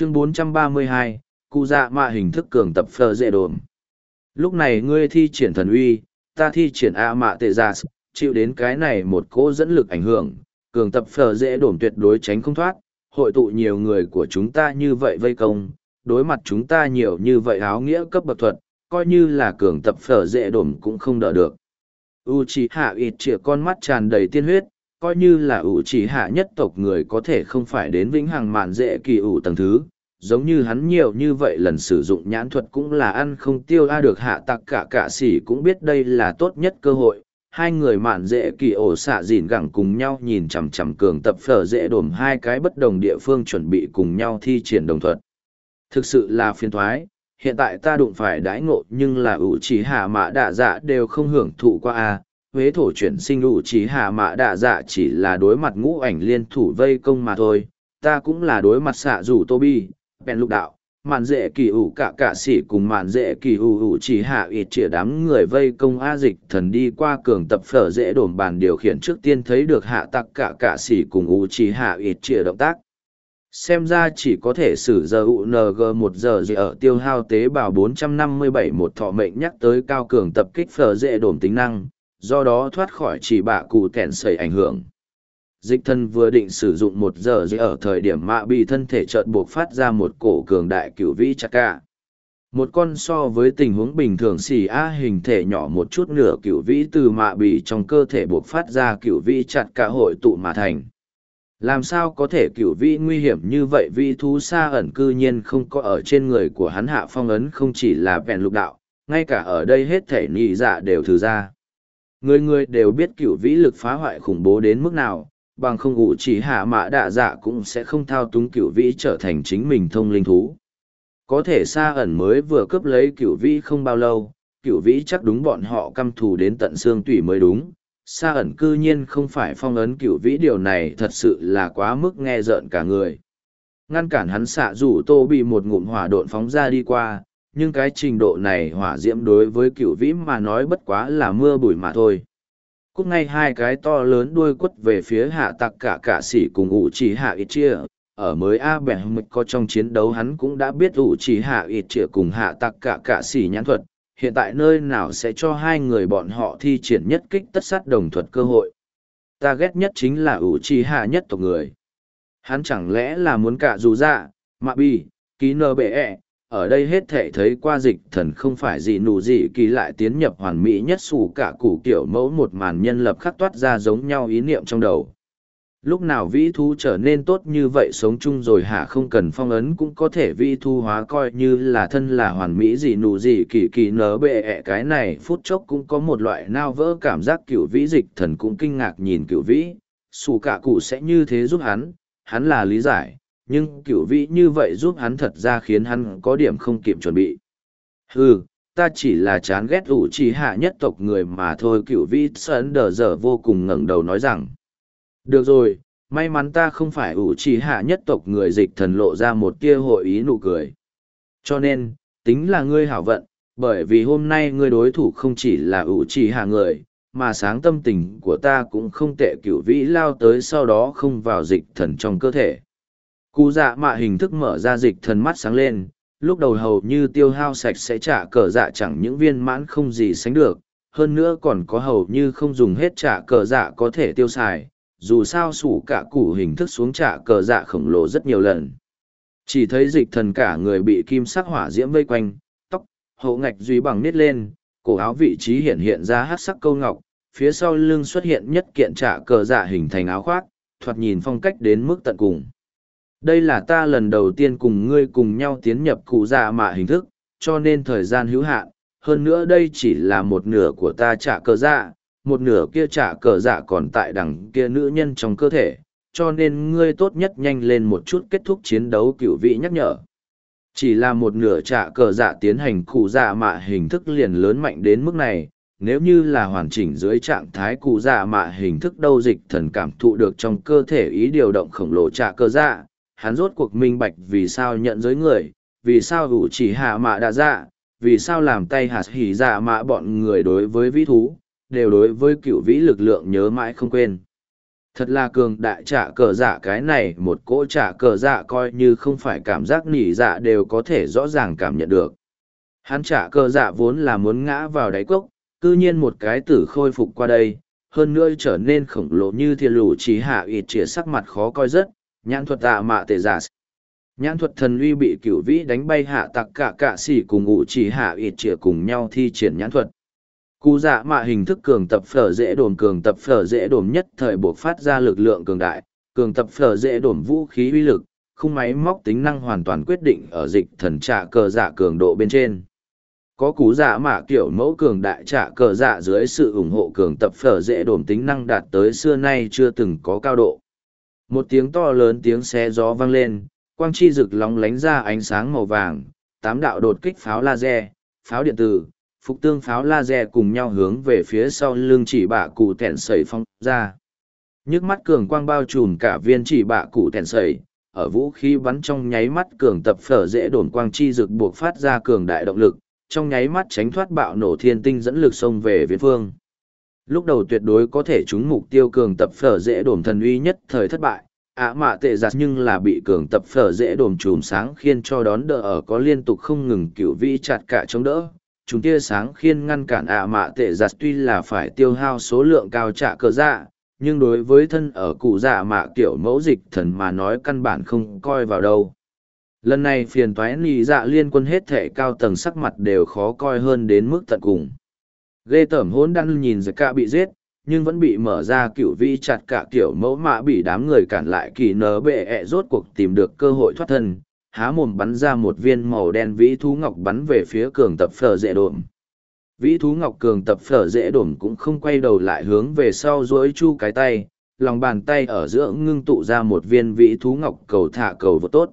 chương 432, cụ dạ mạ hình thức cường tập phờ dễ đồn. Lúc này ngươi thi triển thần uy, ta thi triển A mạ tệ dạ giả, chịu đến cái này một cỗ dẫn lực ảnh hưởng, cường tập phờ dễ đồn tuyệt đối tránh không thoát, hội tụ nhiều người của chúng ta như vậy vây công, đối mặt chúng ta nhiều như vậy áo nghĩa cấp bậc thuật, coi như là cường tập phở dễ đổm cũng không đỡ được. U chỉ hạ con mắt tràn đầy tiên huyết, coi như là ủ chỉ hạ nhất tộc người có thể không phải đến vĩnh hằng mạn dễ kỳ ủ tầng thứ, giống như hắn nhiều như vậy lần sử dụng nhãn thuật cũng là ăn không tiêu a được hạ tặc cả cả sỉ cũng biết đây là tốt nhất cơ hội. Hai người mạn dễ kỳ ổ xạ dìn gẳng cùng nhau nhìn chằm chằm cường tập phở dễ đổm hai cái bất đồng địa phương chuẩn bị cùng nhau thi triển đồng thuật. Thực sự là phiền thoái, hiện tại ta đụng phải đãi ngộ nhưng là ủ chỉ hạ mạ đạ dạ đều không hưởng thụ qua a huế thổ chuyển sinh ủ trí hạ mạ đạ dạ chỉ là đối mặt ngũ ảnh liên thủ vây công mà thôi. Ta cũng là đối mặt xạ rủ tô bi bèn lục đạo màn dễ kỳ ủ cả cả sĩ cùng màn dễ kỳ ủ ủ chỉ hạ ít chĩa đám người vây công a dịch thần đi qua cường tập phở dễ đồn bàn điều khiển trước tiên thấy được hạ tặc cả cả sĩ cùng ủ chỉ hạ ít chĩa động tác. Xem ra chỉ có thể sử giờ UNG một giờ gì ở tiêu hao tế bào 457 một thọ mệnh nhắc tới cao cường tập kích phở dễ đổm tính năng, do đó thoát khỏi chỉ bạ cụ kẹn sẩy ảnh hưởng. Dịch thân vừa định sử dụng một giờ gì ở thời điểm mạ bị thân thể chợt buộc phát ra một cổ cường đại cửu vĩ chặt cả. Một con so với tình huống bình thường xì a hình thể nhỏ một chút nửa cửu vĩ từ mạ bị trong cơ thể buộc phát ra cửu vĩ chặt cả hội tụ mà thành làm sao có thể cửu vĩ nguy hiểm như vậy Vi thú xa ẩn cư nhiên không có ở trên người của hắn hạ phong ấn không chỉ là vẹn lục đạo, ngay cả ở đây hết thể nhị dạ đều thử ra người người đều biết cửu vĩ lực phá hoại khủng bố đến mức nào, bằng không ngụ chỉ hạ mã đạ dạ cũng sẽ không thao túng cửu vĩ trở thành chính mình thông linh thú. Có thể xa ẩn mới vừa cướp lấy cửu vĩ không bao lâu cửu vĩ chắc đúng bọn họ căm thù đến tận xương tủy mới đúng. Xa ẩn cư nhiên không phải phong ấn cựu vĩ điều này thật sự là quá mức nghe rợn cả người. Ngăn cản hắn xạ rủ tô bị một ngụm hỏa độn phóng ra đi qua nhưng cái trình độ này hỏa diễm đối với cựu vĩ mà nói bất quá là mưa bụi mà thôi cúc ngay hai cái to lớn đuôi quất về phía hạ tặc cả cả s cùng ủ chỉ hạ ít chia ở mới a bẻ mịch có trong chiến đấu hắn cũng đã biết ủ chỉ hạ ít chia cùng hạ tặc cả cả s nhãn thuật hiện tại nơi nào sẽ cho hai người bọn họ thi triển nhất kích tất sát đồng thuật cơ hội. Ta ghét nhất chính là ủ trì hạ nhất tộc người. Hắn chẳng lẽ là muốn cả dù dạ, mạ bi, ký nơ bệ ẹ, ở đây hết thể thấy qua dịch thần không phải gì nụ gì kỳ lại tiến nhập hoàn mỹ nhất xù cả củ kiểu mẫu một màn nhân lập khắc toát ra giống nhau ý niệm trong đầu. Lúc nào vĩ thu trở nên tốt như vậy sống chung rồi hả không cần phong ấn cũng có thể vĩ thu hóa coi như là thân là hoàn mỹ gì nụ gì kỳ kỳ nở bệ ẹ. Cái này phút chốc cũng có một loại nao vỡ cảm giác cựu vĩ dịch thần cũng kinh ngạc nhìn cựu vĩ. Xù cả cụ sẽ như thế giúp hắn hắn là lý giải nhưng cửu vĩ như vậy giúp hắn thật ra khiến hắn có điểm không kịp chuẩn bị Hừ, ta chỉ là chán ghét ủ trì hạ nhất tộc người mà thôi cửu vĩ sơn đờ dở vô cùng ngẩng đầu nói rằng được rồi, may mắn ta không phải ủ trì hạ nhất tộc người dịch thần lộ ra một tia hội ý nụ cười. Cho nên, tính là ngươi hảo vận, bởi vì hôm nay ngươi đối thủ không chỉ là ủ trì hạ người, mà sáng tâm tình của ta cũng không tệ cửu vĩ lao tới sau đó không vào dịch thần trong cơ thể. Cú dạ mạ hình thức mở ra dịch thần mắt sáng lên, lúc đầu hầu như tiêu hao sạch sẽ trả cờ dạ chẳng những viên mãn không gì sánh được, hơn nữa còn có hầu như không dùng hết trả cờ dạ có thể tiêu xài, dù sao sủ cả củ hình thức xuống trả cờ dạ khổng lồ rất nhiều lần. Chỉ thấy dịch thần cả người bị kim sắc hỏa diễm vây quanh, tóc, hậu ngạch duy bằng nít lên, cổ áo vị trí hiện hiện ra hát sắc câu ngọc, phía sau lưng xuất hiện nhất kiện trả cờ dạ hình thành áo khoác, thoạt nhìn phong cách đến mức tận cùng. Đây là ta lần đầu tiên cùng ngươi cùng nhau tiến nhập cụ dạ mạ hình thức, cho nên thời gian hữu hạn, hơn nữa đây chỉ là một nửa của ta trả cờ dạ, một nửa kia trả cờ dạ còn tại đằng kia nữ nhân trong cơ thể, cho nên ngươi tốt nhất nhanh lên một chút kết thúc chiến đấu cựu vị nhắc nhở. Chỉ là một nửa trả cờ dạ tiến hành cụ dạ mạ hình thức liền lớn mạnh đến mức này, nếu như là hoàn chỉnh dưới trạng thái cụ dạ mạ hình thức đâu dịch thần cảm thụ được trong cơ thể ý điều động khổng lồ trả cờ dạ, hắn rốt cuộc minh bạch vì sao nhận giới người, vì sao ủ chỉ hạ mạ đã dạ, vì sao làm tay hạt hỉ dạ mạ bọn người đối với vĩ thú, đều đối với cựu vĩ lực lượng nhớ mãi không quên. Thật là cường đại trả cờ dạ cái này một cỗ trả cờ dạ coi như không phải cảm giác nỉ dạ đều có thể rõ ràng cảm nhận được. Hắn trả cờ dạ vốn là muốn ngã vào đáy cốc, cư nhiên một cái tử khôi phục qua đây, hơn nữa trở nên khổng lồ như thiên lù chỉ hạ ịt trịa sắc mặt khó coi rất, nhãn thuật tạ mạ tệ giả. Nhãn thuật thần uy bị cửu vĩ đánh bay hạ tặc cả cạ xỉ cùng ngụ chỉ hạ ít chĩa cùng nhau thi triển nhãn thuật. Cú dạ mạ hình thức cường tập phở dễ đồn cường tập phở dễ đồn nhất thời buộc phát ra lực lượng cường đại, cường tập phở dễ đồn vũ khí uy lực, khung máy móc tính năng hoàn toàn quyết định ở dịch thần trạ cờ dạ cường độ bên trên. Có cú dạ mạ kiểu mẫu cường đại trạ cờ dạ dưới sự ủng hộ cường tập phở dễ đồn tính năng đạt tới xưa nay chưa từng có cao độ. Một tiếng to lớn tiếng xe gió vang lên, quang chi rực lóng lánh ra ánh sáng màu vàng, tám đạo đột kích pháo laser, pháo điện tử, phục tương pháo laser cùng nhau hướng về phía sau lưng chỉ bạ cụ tẹn sẩy phong ra. Nhức mắt cường quang bao trùm cả viên chỉ bạ cụ tẹn sẩy, ở vũ khí bắn trong nháy mắt cường tập phở dễ đồn quang chi rực buộc phát ra cường đại động lực, trong nháy mắt tránh thoát bạo nổ thiên tinh dẫn lực xông về viễn phương. Lúc đầu tuyệt đối có thể trúng mục tiêu cường tập phở dễ đổm thần uy nhất thời thất bại, ạ mạ tệ giặt nhưng là bị cường tập phở dễ đồn chùm sáng khiên cho đón đỡ ở có liên tục không ngừng cựu vĩ chặt cả chống đỡ. Chúng tia sáng khiên ngăn cản ạ mạ tệ giặt tuy là phải tiêu hao số lượng cao trả cờ dạ nhưng đối với thân ở cụ dạ mạ kiểu mẫu dịch thần mà nói căn bản không coi vào đâu. Lần này phiền toái nị dạ liên quân hết thể cao tầng sắc mặt đều khó coi hơn đến mức tận cùng ghê tởm hốn đăn nhìn giặc cả bị giết, nhưng vẫn bị mở ra cựu vi chặt cả kiểu mẫu mạ bị đám người cản lại kỳ nở bệ ẹ rốt cuộc tìm được cơ hội thoát thân, há mồm bắn ra một viên màu đen vĩ thú ngọc bắn về phía cường tập phở dễ đổm. Vĩ thú ngọc cường tập phở dễ đổm cũng không quay đầu lại hướng về sau duỗi chu cái tay, lòng bàn tay ở giữa ngưng tụ ra một viên vĩ thú ngọc cầu thả cầu vô tốt.